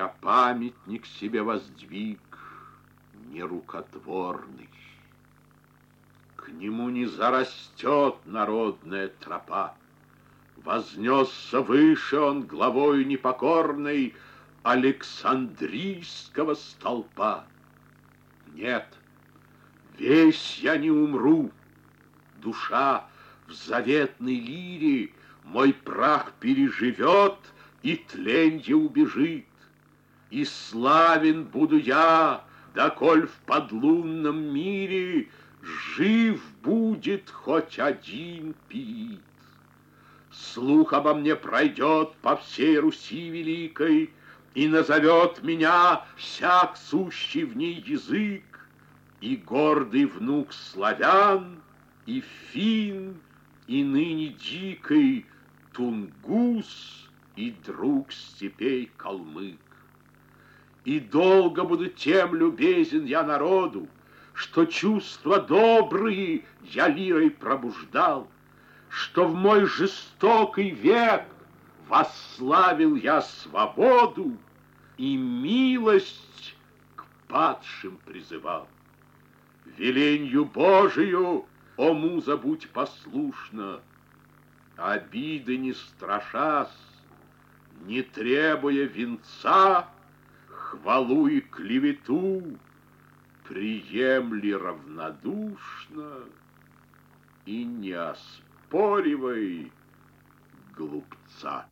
Я памятник себе воздвиг, нерукотворный. К нему не зарастет народная тропа. Вознесся выше он главой непокорной Александрийского столпа. Нет, весь я не умру, душа в заветной лире Мой прах переживет и тленье убежит. И славен буду я, доколь в подлунном мире Жив будет хоть один пит. Слух обо мне пройдет по всей Руси великой, И назовет меня всяк сущий в ней язык, И гордый внук славян, и фин, И ныне дикой тунгус, И друг степей калмык. И долго буду тем любезен я народу, Что чувства добрые я лирой пробуждал, Что в мой жестокий век Восславил я свободу И милость к падшим призывал. Веленью Божию, о муза, будь послушна, Обиды не страшась, не требуя венца, хвалу и клевету приемли равнодушно и не оспоривай глупца.